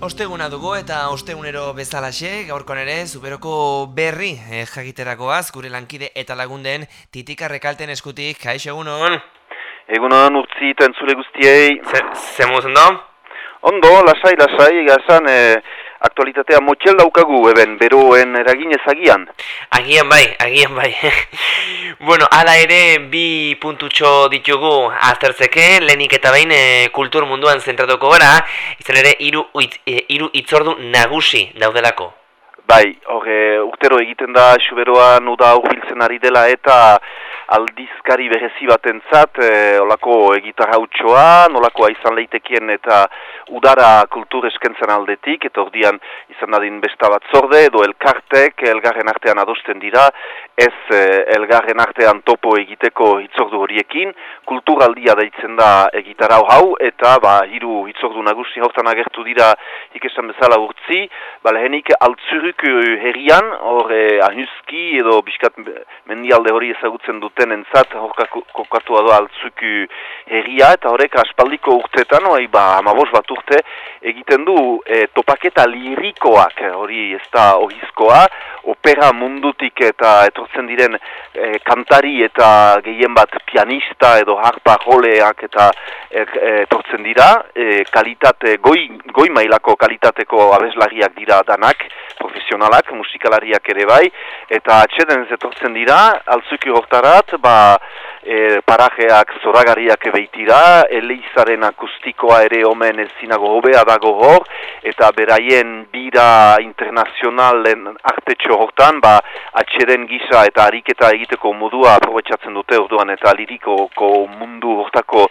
Osteguna dugu eta ostegunero bezalaxe, gaurkon ere, zuberoko berri eh, jakiterakoaz, gure lankide eta lagunden titika rekalten eskutik, kaixo egunon? Egunon urtzi eta entzule guztiei. Zer muzen da? Ondo, lasai, lasai, gazan, eh, aktualitatea motxel daukagu, eben, beroen eragin ezagian. Agian bai, agian bai. bueno, ala ere, bi puntutxo ditugu aztertzeke, lehenik eta behin e, kultur munduan zentratuko gara, izan ere, iru, it, e, iru itzordu nagusi daudelako. Bai, hor, urtero egiten da, suberoan uda urbiltzen ari dela eta aldizkari berezi batentzat e, olako egitarra utxoa, nolakoa izan leitekien eta udara kultur eskentzen aldetik, eta ordian izan dadin besta bat zorde, edo elkartek elgarren artean adosten dira, ez e, elgarren artean topo egiteko hitzordu horiekin, kulturaldia deitzen da egitarra hau, eta ba, hiru hitzordu nagusi hortan agertu dira ikesan bezala urtzi, ba, lehenik altzuruk herrian, hor e, ahuski edo biskat mendialde hori ezagutzen dute, duten entzat kokatu ado altzuku herria eta horrek aspaldiko urteetan, oi ba amabos bat urte egiten du e, topaketa lirikoak hori ez da ohizkoa, opera mundutik eta etortzen diren e, kantari eta gehien bat pianista edo harpa joleak eta e, e, etortzen dira, e, kalitate, goi, goi mailako kalitateko abeslariak dira danak, profesionalak, musikalariak ere bai, eta atxeden etortzen dira, altzuki hortarat, ba, e, parajeak zoragarriak ebeitira, eleizaren akustikoa ere omen ezinago hobea dago hor, eta beraien bira internazionalen artetxo hortan, ba, atxeden gisa eta ariketa egiteko modua aprobetsatzen dute orduan eta lirikoko mundu hortako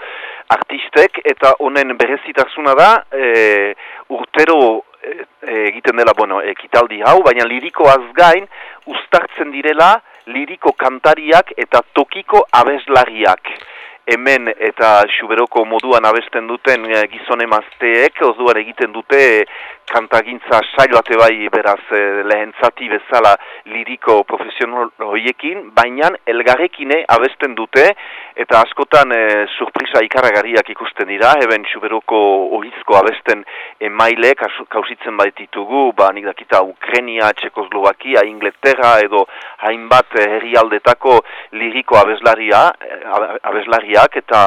artistek, eta honen berezitasuna da, e, urtero e, egiten dela, bueno, ekitaldi hau, baina lirikoaz gain, ustartzen direla, liriko kantariak eta tokiko abeslariak. Hemen eta xuberoko moduan abesten duten eh, gizone mazteek, ozuar egiten dute kantagintza sailate bai beraz eh, lehen zati bezala liriko profesional horiekin, baina elgarrekine abesten dute eta askotan e, surprisa ikaragariak ikusten dira, eben suberoko ohizko abesten emaile kausitzen baititugu, ba nik dakita Ukrenia, Txekoslovakia, Inglaterra edo hainbat herrialdetako liriko abeslaria, abeslariak eta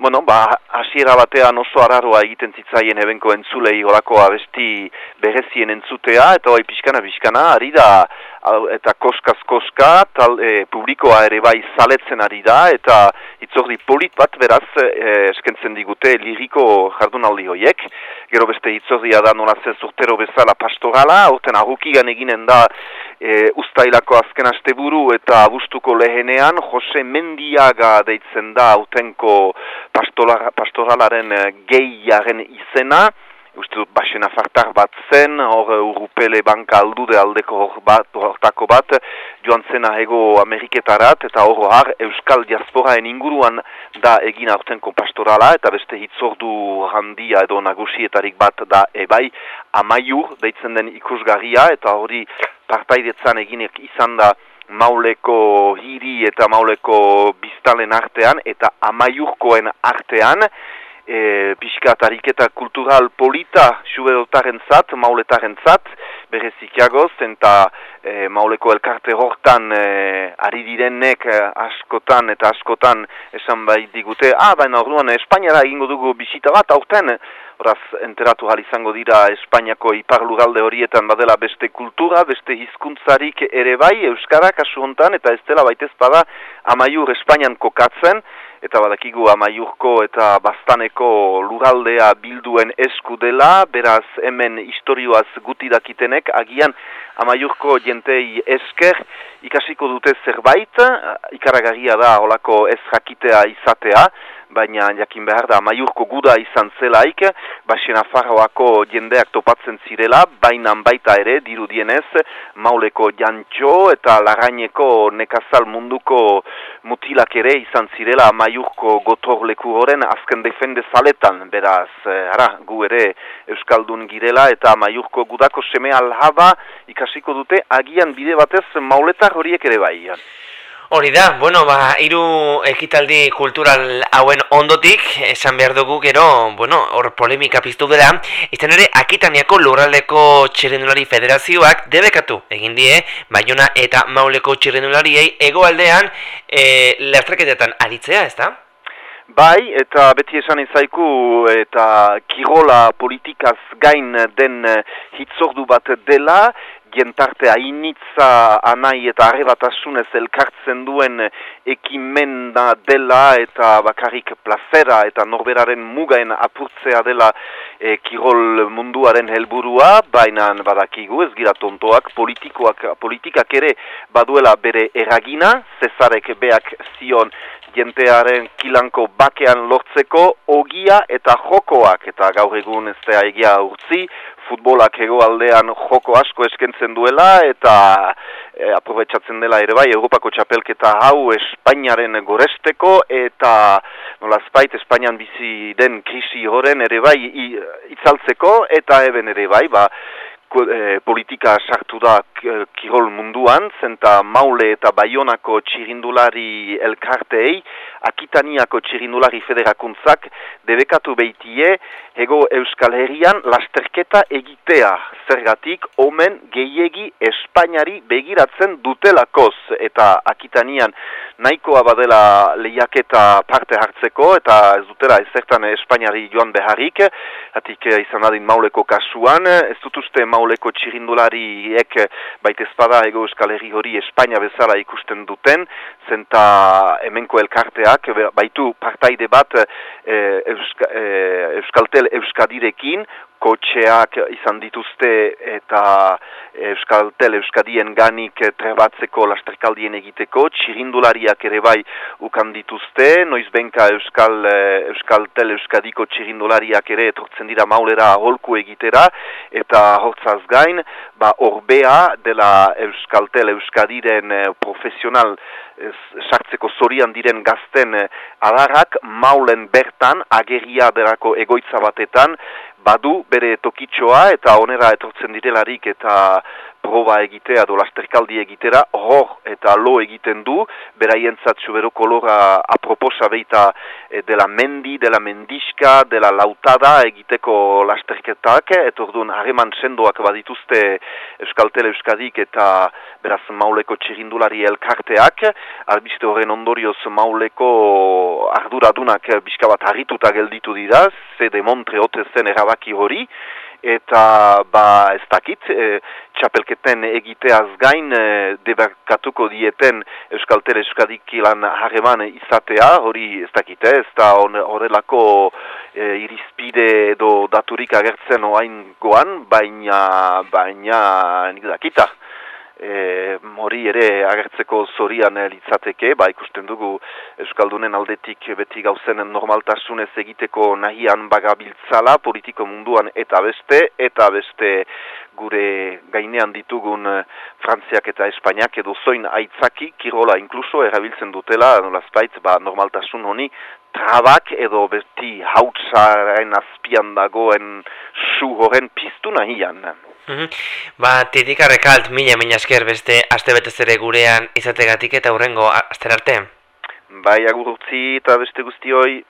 Bueno, ba, hasiera batean oso araroa egiten zitzaien ebenko entzulei horako abesti berezien entzutea, eta hoi pixkana pixkana, ari da, eta koskaz koska, tal, e, publikoa ere bai zaletzen ari da, eta itzordi polit bat beraz e, eskentzen digute liriko jardunaldi hoiek. Gero beste itzordia da nolazez urtero bezala pastorala, orten ahukigan eginen da e, ustailako azken asteburu eta abustuko lehenean Jose Mendiaga deitzen da autenko pastoralaren e, gehiaren izena. Uste dut basena fartar bat zen, hor urupele banka aldude aldeko hor bat, hortako bat, joan zena ego Ameriketarat, eta hor har Euskal Diasporaen inguruan da egin aurtenko pastorala, eta beste hitzordu handia edo nagusietarik bat da ebai, amaiur deitzen den ikusgarria, eta hori partaidetzan eginek izan da mauleko hiri eta mauleko biztalen artean, eta amaiurkoen artean, e, pixkat ariketa kultural polita subedotaren zat, mauletaren zat, berezikiagoz, eta e, mauleko elkarte hortan e, ari direnek e, askotan eta askotan esan bai digute, ah, baina orduan Espainiara egingo dugu bisita bat, aurten, horaz, enteratu izango dira Espainiako ipar lugalde horietan badela beste kultura, beste hizkuntzarik ere bai, Euskara kasu hontan, eta ez dela baitez bada amaiur Espainian kokatzen, eta badakigu amaiurko eta bastaneko luraldea bilduen esku dela, beraz hemen historioaz guti dakitenek, agian amaiurko jentei esker ikasiko dute zerbait, ikaragarria da olako ez jakitea izatea, baina jakin behar da maiurko guda izan zelaik, basena farroako jendeak topatzen zirela, bainan baita ere, dirudienez, mauleko jantxo eta laraineko nekazal munduko mutilak ere izan zirela maiurko gotorleku horren azken defende zaletan, beraz, eh, ara, gu ere Euskaldun girela eta maiurko gudako seme alhaba ikasiko dute agian bide batez mauletar horiek ere bai. Hori da, bueno, ba, hiru ekitaldi kultural hauen ondotik, esan behar dugu gero, bueno, hor polemika piztu dela, izan ere, Akitaniako lurraldeko txirrendulari federazioak debekatu, egin die, Bayona eta Mauleko txirrendulariei egoaldean e, lertreketetan aritzea, ez da? Bai, eta beti esan ezaiku eta kirola politikaz gain den hitzordu bat dela, jentarte hainitza anai eta arrebatasunez elkartzen duen ekimenda dela eta bakarrik plazera eta norberaren mugaen apurtzea dela e, kirol munduaren helburua, baina badakigu ez gira tontoak, politikoak, politikak ere baduela bere eragina, zezarek beak zion jentearen kilanko bakean lortzeko ogia eta jokoak. Eta gaur egun ez da egia urtzi, futbolak egoaldean joko asko eskentzen duela eta e, aprobetsatzen dela ere bai Europako txapelketa hau Espainiaren goresteko eta nola spait Espainian bizi den krisi horren ere bai itzaltzeko eta eben ere bai ba, politika sartu da kirol munduan, zenta maule eta baionako txirindulari elkarteei, akitaniako txirindulari federakuntzak debekatu behitie, ego euskal herrian lasterketa egitea, zergatik omen gehiegi Espainiari begiratzen dutelakoz, eta akitanian nahikoa badela lehiaketa parte hartzeko, eta ez dutela ezertan Espainiari joan beharrik, hatik izan adin mauleko kasuan, ez dut uste mauleko txirindulariek baita ezpada ego euskal herri hori Espainia bezala ikusten duten, zenta hemenko elkarteak baitu partaide bat e, euska, e, euskaltel euskadirekin, kotxeak izan dituzte eta Euskaltel Euskadien ganik trebatzeko lasterkaldien egiteko, txirindulariak ere bai ukan dituzte, noiz benka Euskal, Euskaltel Euskadiko txirindulariak ere etortzen dira maulera holku egitera, eta hortzaz gain, ba orbea dela Euskaltel Euskadiren eh, profesional sartzeko zorian diren gazten eh, adarrak maulen bertan ageria derako egoitza batetan badu bere tokitxoa eta onera etortzen direlarik eta proba egitea do lasterkaldi egitera hor eta lo egiten du beraien zatzu bero kolora aproposa beita e, dela mendi, dela mendiska, dela lautada egiteko lasterketak eta orduan hareman sendoak badituzte Euskaltel Euskadik eta beraz mauleko txirindulari elkarteak. Albiste horren ondorioz mauleko arduradunak bizka bat harrituta gelditu dira ze demontre zen erabaki hori eta ba ez dakit e, txapelketen egiteaz gain e, debakatuko dieten Euskalter Euskadik lan harreman izatea hori ez dakit ez? Da horrelako e, irizpide edo daturik agertzen oain goan baina baina nik dakita e, mori ere agertzeko zorian litzateke, ba ikusten dugu Euskaldunen aldetik beti gauzen normaltasunez egiteko nahian bagabiltzala politiko munduan eta beste, eta beste gure gainean ditugun Frantziak eta Espainiak edo zoin aitzaki, kirola inkluso erabiltzen dutela, nolazpaitz, ba normaltasun honi, trabak edo beti hautsaren azpian dagoen su horren piztu nahian. Mhm. Ba, titik arrekalt, mila mila esker beste aste betez ere gurean izategatik eta hurrengo aster arte. Bai, agurutzi eta beste guztioi.